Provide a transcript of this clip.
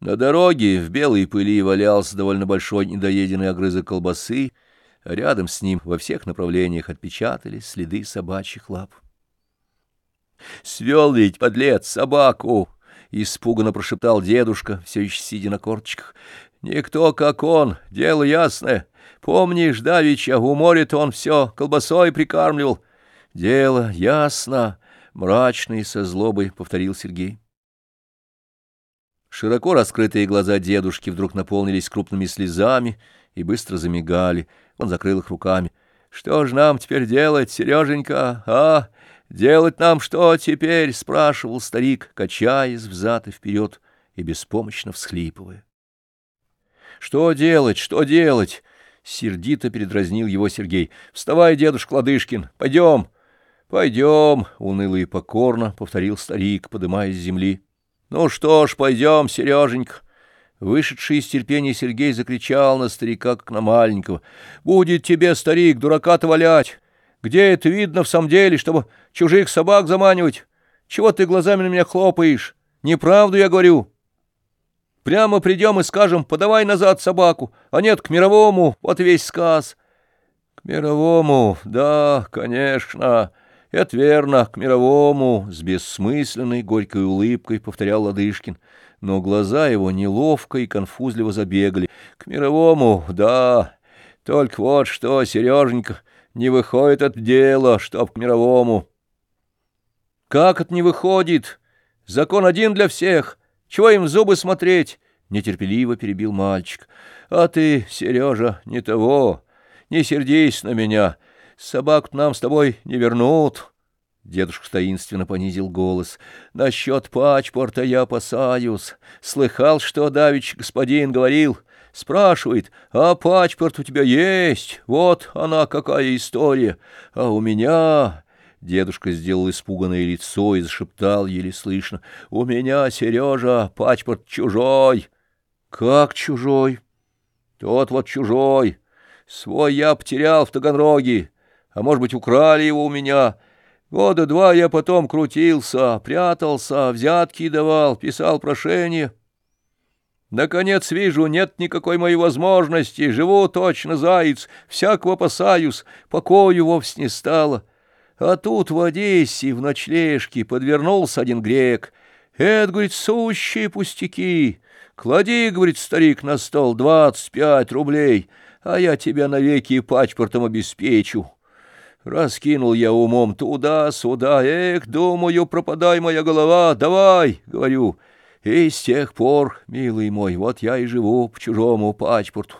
На дороге в белой пыли валялся довольно большой недоеденный огрызок колбасы, а рядом с ним во всех направлениях отпечатались следы собачьих лап. «Свел ведь, подлец, собаку!» — испуганно прошептал дедушка, все еще сидя на корточках. «Никто, как он, дело ясное. Помнишь, давеча, у моря-то он все колбасой прикармливал». «Дело ясно!» — мрачно и со злобой повторил Сергей. Широко раскрытые глаза дедушки вдруг наполнились крупными слезами и быстро замигали. Он закрыл их руками. — Что ж нам теперь делать, Сереженька, а? Делать нам что теперь? — спрашивал старик, качаясь взад и вперед и беспомощно всхлипывая. — Что делать, что делать? — сердито передразнил его Сергей. — Вставай, дедушка Ладышкин, пойдем. — Пойдем, — уныло и покорно повторил старик, подымаясь с земли. Ну что ж, пойдем, Сереженька. Вышедший из терпения Сергей закричал на старика, как на маленького. «Будет тебе, старик, дурака-то валять! Где это видно в самом деле, чтобы чужих собак заманивать? Чего ты глазами на меня хлопаешь? Неправду я говорю!» Прямо придем и скажем, подавай назад собаку, а нет, к мировому, вот весь сказ. — К мировому, да, конечно, это верно, к мировому, с бессмысленной горькой улыбкой повторял Ладышкин, но глаза его неловко и конфузливо забегали. К мировому, да, только вот что, Сереженька, не выходит от дела, чтоб к мировому. Как это не выходит? Закон один для всех. Чего им в зубы смотреть? Нетерпеливо перебил мальчик. А ты, Сережа, не того. Не сердись на меня. Собак нам с тобой не вернут. Дедушка таинственно понизил голос. Насчет пачпорта я опасаюсь. Слыхал, что давич господин говорил. Спрашивает, а пачпорт у тебя есть? Вот она какая история. А у меня... Дедушка сделал испуганное лицо и зашептал еле слышно. «У меня, Сережа, пачпорт чужой». «Как чужой?» «Тот вот чужой. Свой я потерял в Таганроге а может быть, украли его у меня. Года два я потом крутился, прятался, взятки давал, писал прошение. Наконец вижу, нет никакой моей возможности, живу точно заяц, всякого опасаюсь, покою вовсе не стало. А тут в Одессе в ночлежке подвернулся один грек. Это, говорит, сущие пустяки. Клади, говорит старик, на стол двадцать пять рублей, а я тебя навеки пачпортом обеспечу. Раскинул я умом туда-сюда, эх, думаю, пропадай моя голова, давай, говорю. И с тех пор, милый мой, вот я и живу по чужому пачпорту.